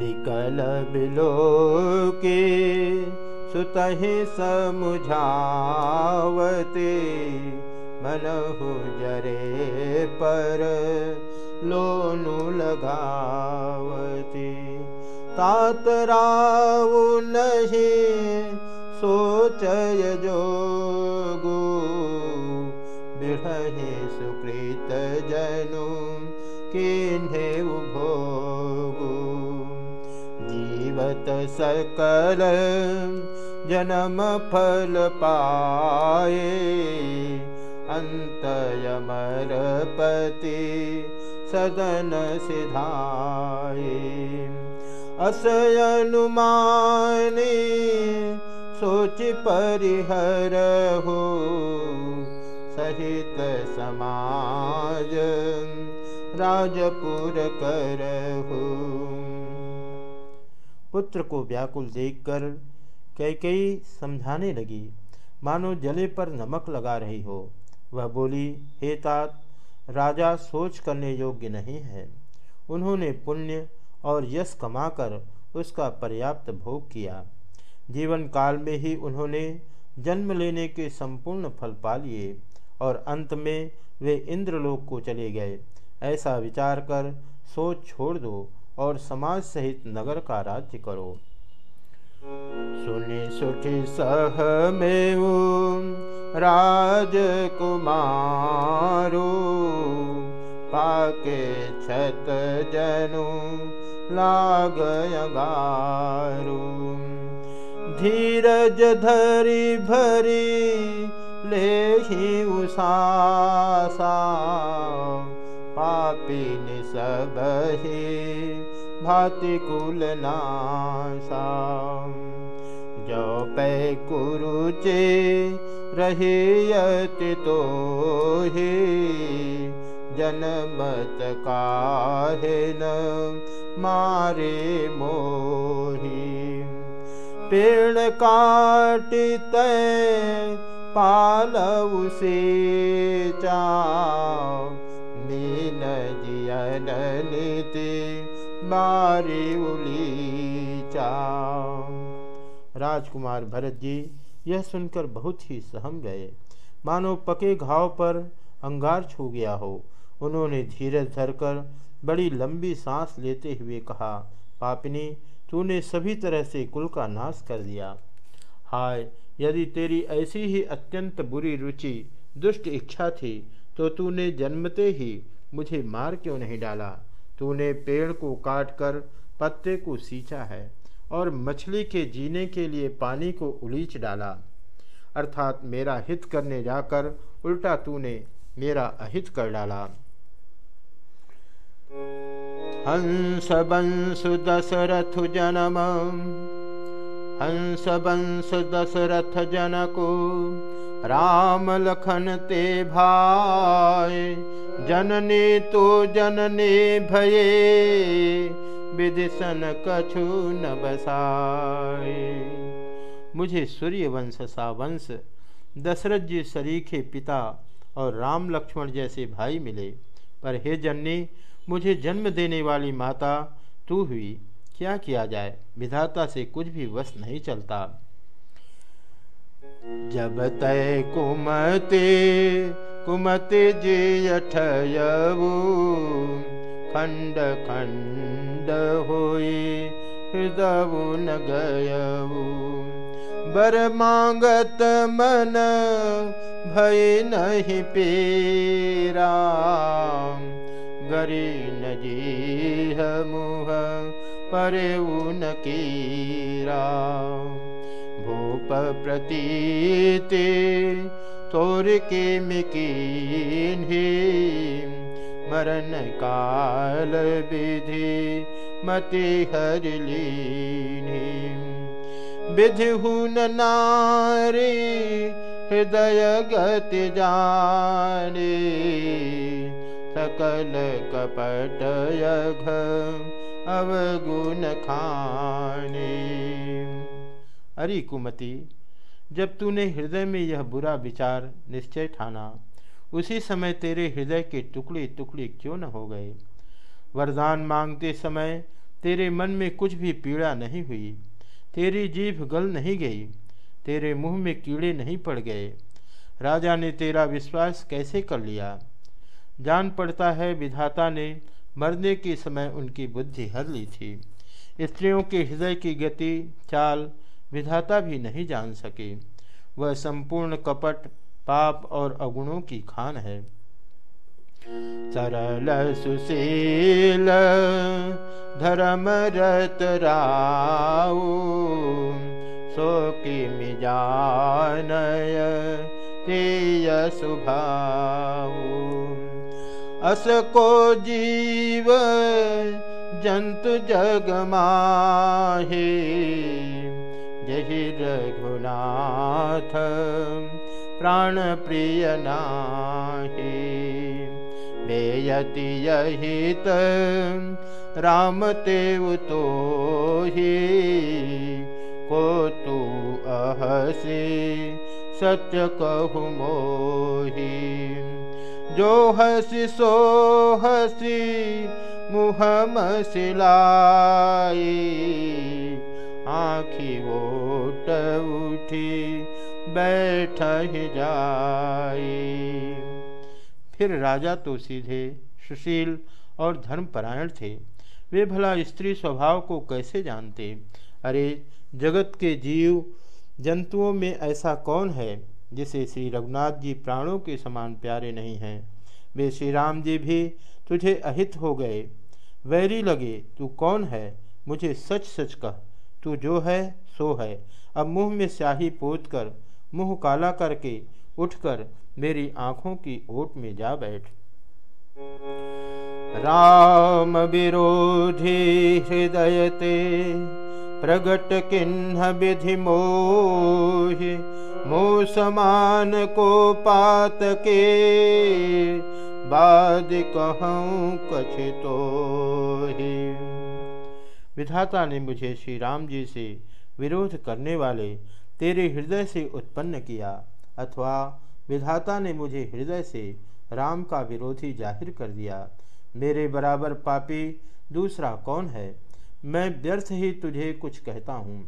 विकल बिलो के सुतहि समुझावते मनहु जरे पर लोनु लगावती। तातराव नहीं सोचय जोगो बिढ़हे सुकृत जनु किन्हे भोगो सकल जन्म फल पाए अन्तयमर पति सदन सिधाए असयनुमानी सोच परिहर हो सहित समाज राजपुर कर हो पुत्र को व्याकुल देखकर कैकई समझाने लगी, मानो जले पर नमक लगा रही हो। वह बोली, हे तात, राजा सोच करने योग्य नहीं है। उन्होंने पुण्य और यश कमाकर उसका पर्याप्त भोग किया। जीवन काल में ही उन्होंने जन्म लेने के संपूर्ण फल पा लिए और अंत में वे इंद्रलोक को चले गए। ऐसा विचार कर सोच छोड़ दो और समाज सहित नगर का राज्य करो। सुनि सुखी सह में राजकुमारो, पाके छत जनु लाग धीरज धरी भरी ले उषासा पापी सब ही भाति कुल नासा। जो पै कुरुचे रही यति तो ही जनमत काहे न मारे मोही। पेड़ काटित पालव से चा मीन जियन नीति मारी उली चा। राजकुमार भरत जी, यह सुनकर बहुत ही सहम गए। मानो पके घाव पर अंगार छू गया हो। उन्होंने धीरज धरकर बड़ी लंबी सांस लेते हुए कहा, पापिनी, तूने सभी तरह से कुल का नाश कर दिया। हाय, यदि तेरी ऐसी ही अत्यंत बुरी रुचि, दुष्ट इच्छा थी तो तूने जन्मते ही मुझे मार क्यों नहीं डाला? तूने पेड़ को काट कर पत्ते को सींचा है और मछली के जीने के लिए पानी को उलीच डाला। अर्थात मेरा हित करने जाकर उल्टा तूने मेरा अहित कर डाला। हंस बंसु दशरथ जनम, हंस बंस दशरथ जनको राम लखन ते भाई जननी तो जननी भये, विदिशन कछु न बसाए। मुझे सा वंश दशरथ जी सरीखे पिता और राम लक्ष्मण जैसे भाई मिले। पर हे जननी, मुझे जन्म देने वाली माता, तू हुई, क्या किया जाए? विधाता से कुछ भी वश नहीं चलता। जब तय कुमते कुमते जे अठयऊ खंड खंड होई हृदय न गयऊ बर मांगत मन भय नहीं पेरा गरी नजी मुह परे उन कीरा भूप प्रतीति तोर के मिकीन मरण काल विधि मति नारी हृदय गति जाने सकल कपट यघ अवगुण अरे कुमति, जब तूने हृदय में यह बुरा विचार निश्चय ठाना, उसी समय तेरे हृदय के टुकड़े टुकड़े क्यों न हो गए? वरदान मांगते समय तेरे मन में कुछ भी पीड़ा नहीं हुई, तेरी जीभ गल नहीं गई, तेरे मुँह में कीड़े नहीं पड़ गए। राजा ने तेरा विश्वास कैसे कर लिया? जान पड़ता है विधाता ने मरने के समय उनकी बुद्धि हर ली थी। स्त्रियों के हृदय की गति, चाल विधाता भी नहीं जान सके। वह संपूर्ण कपट, पाप और अगुणों की खान है। सरल सुशील, धर्म रत राऊ सो मिजानय तेय सुभाऊ। अस को जीव, जंतु जग माहे जहि रघुनाथ, प्राण प्रिय नाहे। बेयति यहित राम तेव तो ही को तू अहसी, सत्य कहु मोही। जो हसी सो हसी मुह मसिलाई आखी ओट उठी, बैठ जाई फिर राजा तो सीधे सुशील और धर्मपरायण थे। वे भला स्त्री स्वभाव को कैसे जानते? अरे, जगत के जीव जंतुओं में ऐसा कौन है जिसे श्री रघुनाथ जी प्राणों के समान प्यारे नहीं हैं? वे श्री राम जी भी तुझे अहित हो गए। वैरी लगे, तू कौन है? मुझे सच सच कह। तू जो है, सो है। अब मुँह में स्याही पोत कर, मुँह काला करके उठकर मेरी आँखों की ओट में जा बैठ। राम विरोधी हृदयते प्रगट किन्ह विधि मोह मो समान को पात के। बाद कहूँ कछितो ही विधाता ने मुझे श्री राम जी से विरोध करने वाले तेरे हृदय से उत्पन्न किया, अथवा विधाता ने मुझे हृदय से राम का विरोधी ज़ाहिर कर दिया। मेरे बराबर पापी दूसरा कौन है? मैं व्यर्थ ही तुझे कुछ कहता हूँ।